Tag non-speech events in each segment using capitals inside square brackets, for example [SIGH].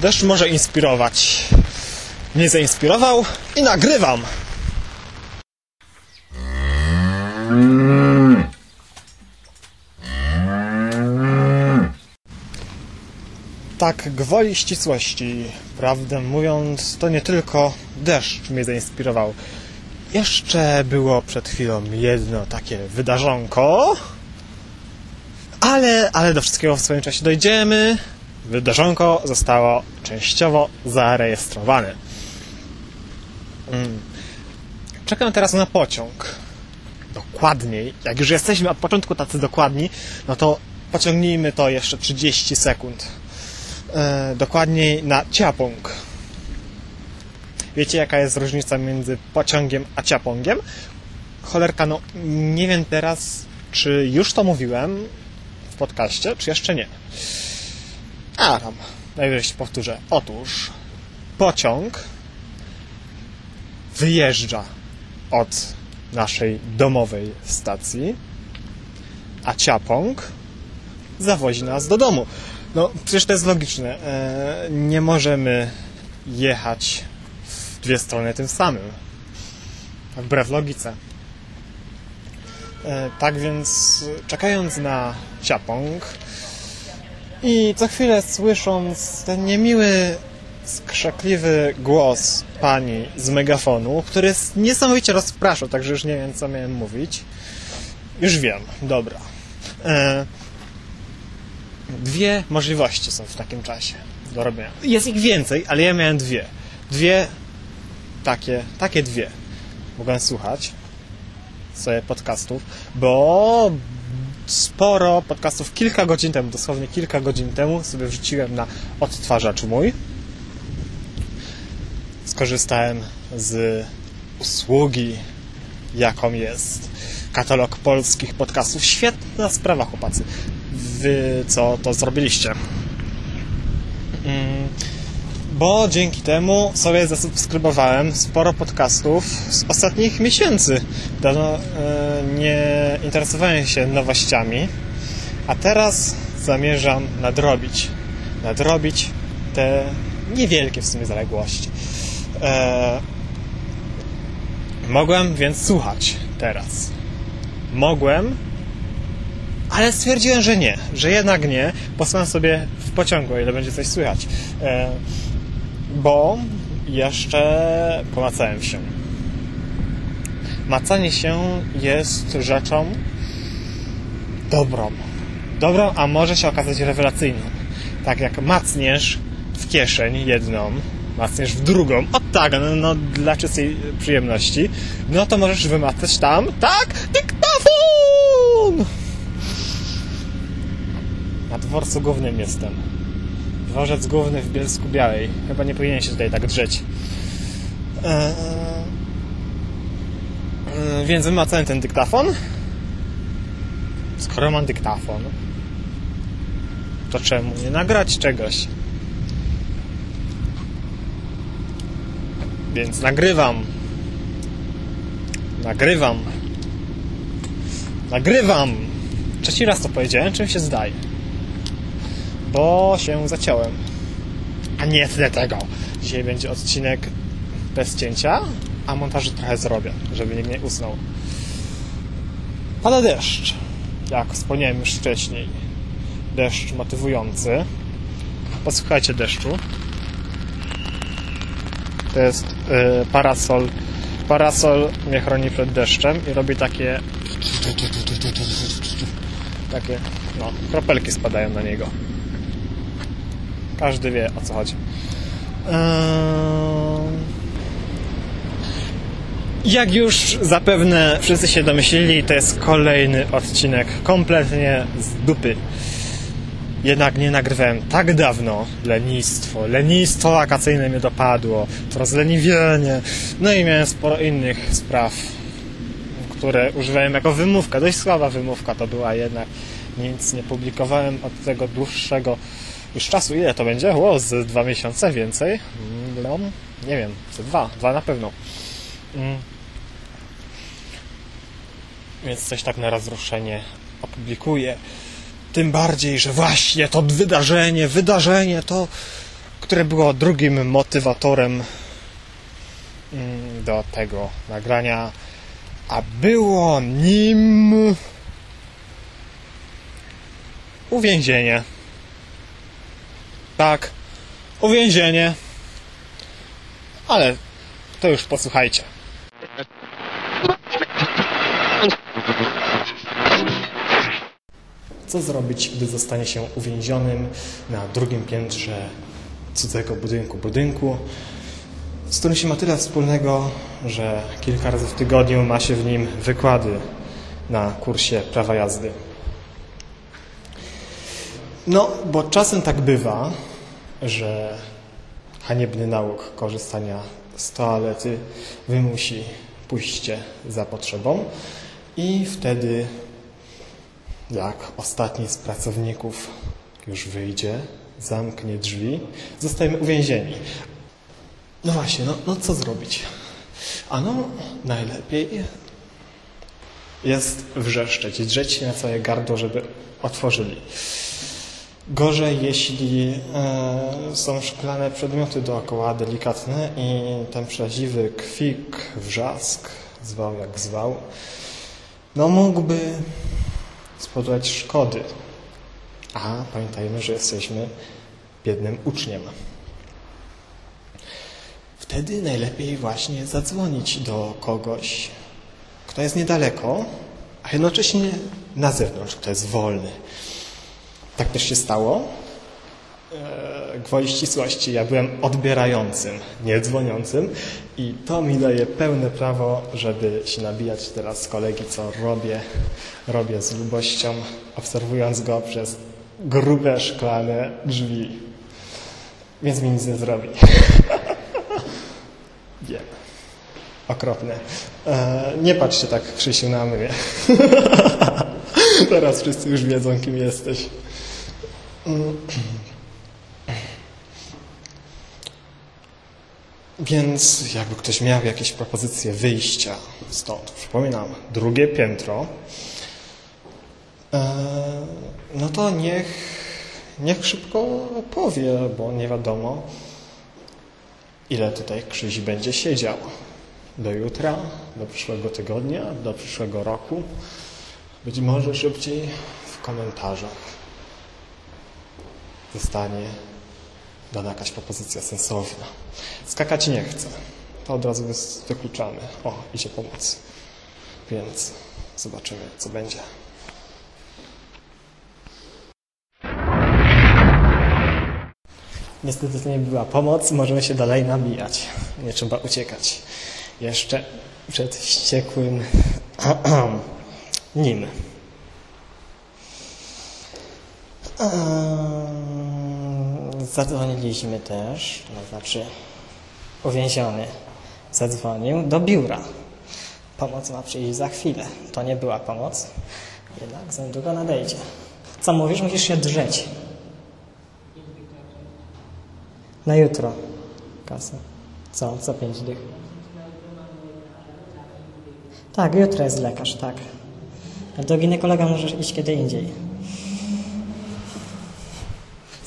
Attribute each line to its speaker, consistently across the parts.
Speaker 1: Deszcz może inspirować. Mnie zainspirował i nagrywam. Tak, gwoli ścisłości. Prawdę mówiąc, to nie tylko deszcz mnie zainspirował. Jeszcze było przed chwilą jedno takie wydarzonko, ale, ale do wszystkiego w swoim czasie dojdziemy. Wydarzonko zostało częściowo zarejestrowane. Mm. Czekam teraz na pociąg. Dokładniej, jak już jesteśmy od początku tacy dokładni, no to pociągnijmy to jeszcze 30 sekund. E, dokładniej na Ciapong. Wiecie, jaka jest różnica między pociągiem a ciapongiem? Cholerka, no nie wiem teraz, czy już to mówiłem w podcaście, czy jeszcze nie. A tam, najwyżej powtórzę. Otóż pociąg wyjeżdża od naszej domowej stacji, a ciapong zawozi nas do domu. No, przecież to jest logiczne. E, nie możemy jechać w dwie strony tym samym. Wbrew logice. E, tak więc, czekając na ciapong i co chwilę słysząc ten niemiły, skrzekliwy głos pani z megafonu, który niesamowicie rozpraszał, także już nie wiem, co miałem mówić. Już wiem, dobra. E, dwie możliwości są w takim czasie do robienia. Jest ich więcej, ale ja miałem dwie. Dwie takie, takie dwie. Mogłem słuchać sobie podcastów, bo sporo podcastów kilka godzin temu, dosłownie kilka godzin temu sobie wrzuciłem na odtwarzacz mój. Skorzystałem z usługi, jaką jest katalog polskich podcastów. Świetna sprawa, chłopacy. Wy co to zrobiliście? Mm, bo dzięki temu sobie zasubskrybowałem sporo podcastów z ostatnich miesięcy. Dawno e, nie interesowałem się nowościami, a teraz zamierzam nadrobić. Nadrobić te niewielkie w sumie zaległości. E, mogłem więc słuchać teraz. Mogłem, ale stwierdziłem, że nie, że jednak nie. Posłucham sobie w pociągu, ile będzie coś słychać. Bo jeszcze pomacałem się. Macanie się jest rzeczą dobrą. Dobrą, a może się okazać rewelacyjną. Tak jak macniesz w kieszeń jedną, macniesz w drugą, o tak, no, no dla czystej przyjemności, no to możesz wymacać tam, tak, dyktafon! Na dworcu głównym jestem. Dworzec główny w Bielsku Białej. Chyba nie powinien się tutaj tak drzeć. Eee, eee, więc wymacałem ten dyktafon. Skoro mam dyktafon, to czemu nie nagrać czegoś? Więc nagrywam. Nagrywam. Nagrywam! Trzeci raz to powiedziałem, czym się zdaje bo się zaciąłem. A nie tyle tego. Dzisiaj będzie odcinek bez cięcia, a montażu trochę zrobię, żeby nikt nie usnął. Pada deszcz, jak wspomniałem już wcześniej. Deszcz motywujący. Posłuchajcie deszczu. To jest yy, parasol. Parasol mnie chroni przed deszczem i robi takie takie, no, kropelki spadają na niego. Każdy wie o co chodzi. Jak już zapewne wszyscy się domyślili, to jest kolejny odcinek kompletnie z dupy. Jednak nie nagrywałem tak dawno. Lenistwo, lenistwo wakacyjne mnie dopadło, to rozleniwienie. No i miałem sporo innych spraw, które używałem jako wymówka. Dość słaba wymówka to była jednak. Nic nie publikowałem od tego dłuższego już czasu ile to będzie? O, z dwa miesiące więcej? No, nie wiem, ze dwa, dwa na pewno. Mm. Więc coś tak na rozruszenie opublikuję. Tym bardziej, że właśnie to wydarzenie, wydarzenie to, które było drugim motywatorem mm, do tego nagrania, a było nim uwięzienie. Tak, uwięzienie. Ale to już posłuchajcie. Co zrobić, gdy zostanie się uwięzionym na drugim piętrze cudzego budynku budynku, z którym się ma tyle wspólnego, że kilka razy w tygodniu ma się w nim wykłady na kursie prawa jazdy. No, bo czasem tak bywa, że haniebny nauk korzystania z toalety wymusi pójście za potrzebą i wtedy jak ostatni z pracowników już wyjdzie, zamknie drzwi, zostajemy uwięzieni. No właśnie, no, no co zrobić? Ano, najlepiej jest wrzeszczeć, drzeć się na całe gardło, żeby otworzyli. Gorzej, jeśli e, są szklane przedmioty dookoła, delikatne i ten przeraźliwy kwik, wrzask, zwał jak zwał, no mógłby spowodować szkody. A pamiętajmy, że jesteśmy biednym uczniem. Wtedy najlepiej właśnie zadzwonić do kogoś, kto jest niedaleko, a jednocześnie na zewnątrz, kto jest wolny. Tak też się stało. E, gwoli ścisłości, ja byłem odbierającym, nie dzwoniącym i to mi daje pełne prawo, żeby się nabijać teraz z kolegi, co robię, robię z lubością, obserwując go przez grube szklane drzwi. Więc mi nic nie zrobi. [LAUGHS] Wiem. Okropne. E, nie patrzcie tak, Krzysiu, na mnie. [LAUGHS] Teraz wszyscy już wiedzą, kim jesteś. Więc jakby ktoś miał jakieś propozycje wyjścia stąd, przypominam, drugie piętro, e, no to niech, niech szybko powie, bo nie wiadomo, ile tutaj Krzyś będzie siedział. Do jutra, do przyszłego tygodnia, do przyszłego roku, być może szybciej w komentarzach zostanie dana jakaś propozycja sensowna. Skakać nie chcę. To od razu wykluczamy. O, idzie pomoc. Więc zobaczymy, co będzie. Niestety to nie była pomoc, możemy się dalej nabijać. Nie trzeba uciekać. Jeszcze przed wściekłym [CLEARS THROAT] nim. Zadzwoniliśmy też, to znaczy uwięziony zadzwonił do biura. Pomoc ma przyjść za chwilę. To nie była pomoc, jednak za niedługo nadejdzie. Co mówisz? Musisz się drzeć. Na jutro. Kasę. Co? Co pięć dych? Tak, jutro jest lekarz, tak. Do ginekologa możesz iść kiedy indziej.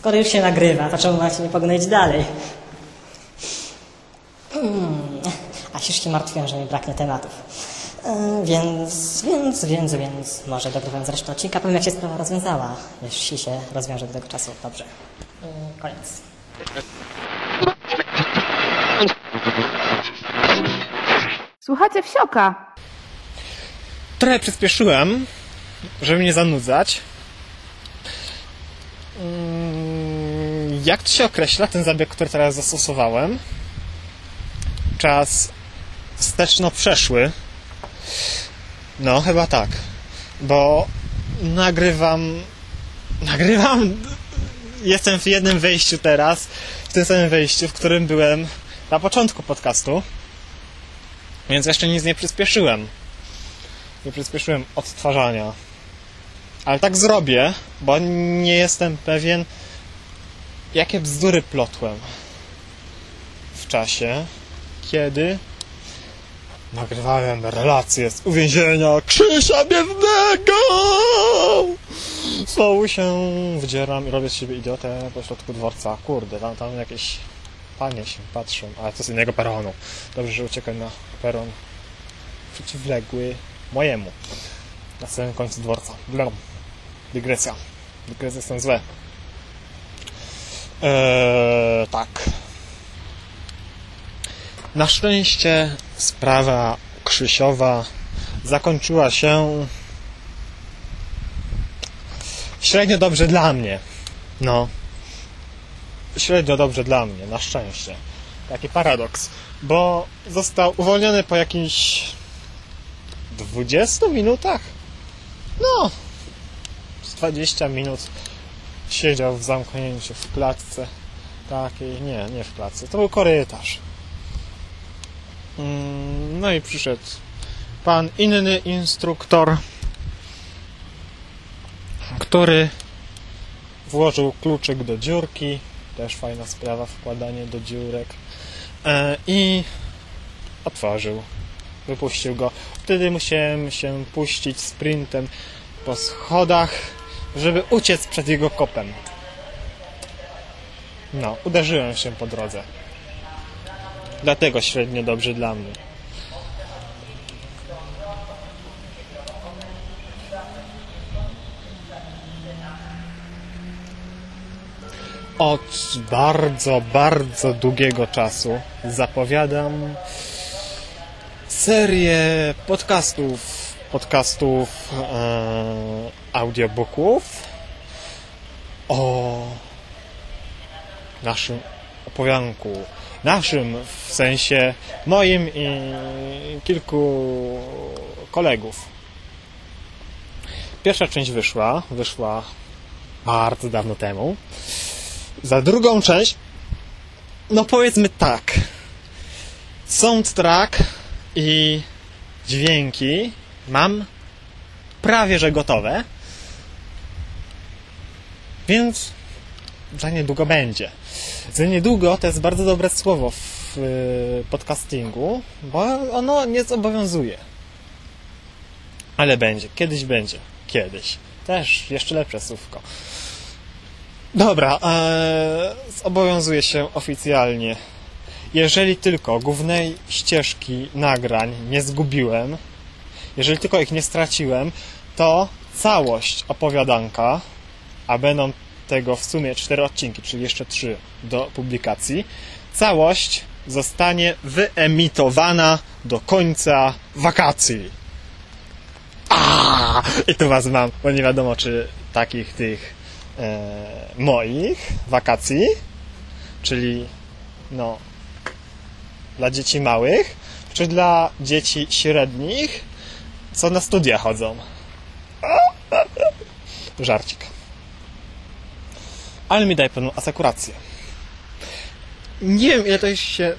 Speaker 1: Skoro już się nagrywa, to czemu macie nie pognąć dalej? Hmm. A już się martwiłem, że mi braknie tematów. E, więc, więc, więc, więc, może dogrywając resztę odcinka, powiem jak się sprawa rozwiązała, jeśli się rozwiąże do tego czasu. Dobrze. E, koniec.
Speaker 2: Słuchacie wsioka.
Speaker 1: Trochę przyspieszyłem, żeby nie zanudzać. Jak to się określa, ten zabieg, który teraz zastosowałem? Czas wsteczno-przeszły. No, chyba tak. Bo nagrywam... [LAUGHS] Nagrywam... Jestem w jednym wejściu teraz, w tym samym wejściu, w którym byłem na początku podcastu. Więc jeszcze nic nie przyspieszyłem. Nie przyspieszyłem odtwarzania. Ale tak zrobię, bo nie jestem pewien, jakie bzdury plotłem w czasie, kiedy nagrywałem relację z uwięzienia Krzysia Biednego! Znowu się wdzieram i robię z siebie idiotę po środku dworca. Kurde, tam, tam jakieś panie się patrzą, ale to z innego peronu. Dobrze, że uciekam na peron przeciwległy mojemu. Na samym końcu dworca. Blum. Dygresja. Dygresje są złe. Eee, tak. Na szczęście sprawa Krzysiowa zakończyła się średnio dobrze dla mnie. No. Średnio dobrze dla mnie, na szczęście. Taki paradoks, bo został uwolniony po jakichś 20 minutach. No, z 20 minut siedział w zamknięciu w klatce takiej, nie, nie w klatce, to był korytarz. Mm, No i przyszedł pan inny instruktor, który włożył kluczyk do dziurki, też fajna sprawa, wkładanie do dziurek. E, i otworzył, wypuścił go. Wtedy musiałem się puścić sprintem po schodach, żeby uciec przed jego kopem. No, uderzyłem się po drodze. Dlatego średnio dobrze dla mnie. Od bardzo, bardzo długiego czasu zapowiadam serię podcastów, podcastów, e, audiobooków o naszym opowianku. Naszym w sensie moim i kilku kolegów. Pierwsza część wyszła, wyszła bardzo dawno temu. Za drugą część, no powiedzmy tak, soundtrack i dźwięki mam prawie że gotowe, więc za niedługo będzie. Za niedługo to jest bardzo dobre słowo w y, podcastingu, bo ono nie zobowiązuje. Ale będzie, kiedyś będzie, kiedyś. Też jeszcze lepsze słówko. Dobra, e, zobowiązuję się oficjalnie. Jeżeli tylko głównej ścieżki nagrań nie zgubiłem, jeżeli tylko ich nie straciłem, to całość opowiadanka, a będą tego w sumie cztery odcinki, czyli jeszcze trzy do publikacji, całość zostanie wyemitowana do końca wakacji. A! I tu was mam, bo nie wiadomo, czy takich tych e, moich wakacji, czyli no dla dzieci małych, czy dla dzieci średnich, co na studia chodzą. [LAUGHS] Żarcik. Ale mi daj pewną asekurację. Nie wiem, ile to się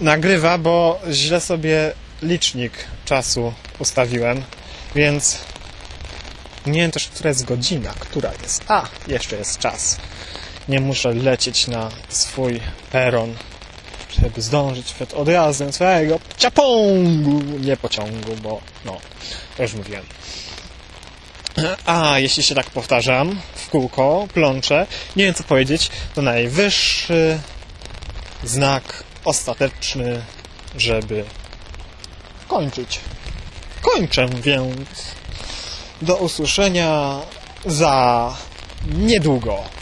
Speaker 1: nagrywa, bo źle sobie licznik czasu ustawiłem, więc nie wiem też, która jest godzina, która jest. A, jeszcze jest czas. Nie muszę lecieć na swój peron, żeby zdążyć przed odjazdem swojego ciapongu, nie pociągu, bo no, już mówiłem. A, jeśli się tak powtarzam w kółko, plączę, nie wiem co powiedzieć, to najwyższy znak ostateczny, żeby kończyć. Kończę więc. Do usłyszenia za niedługo.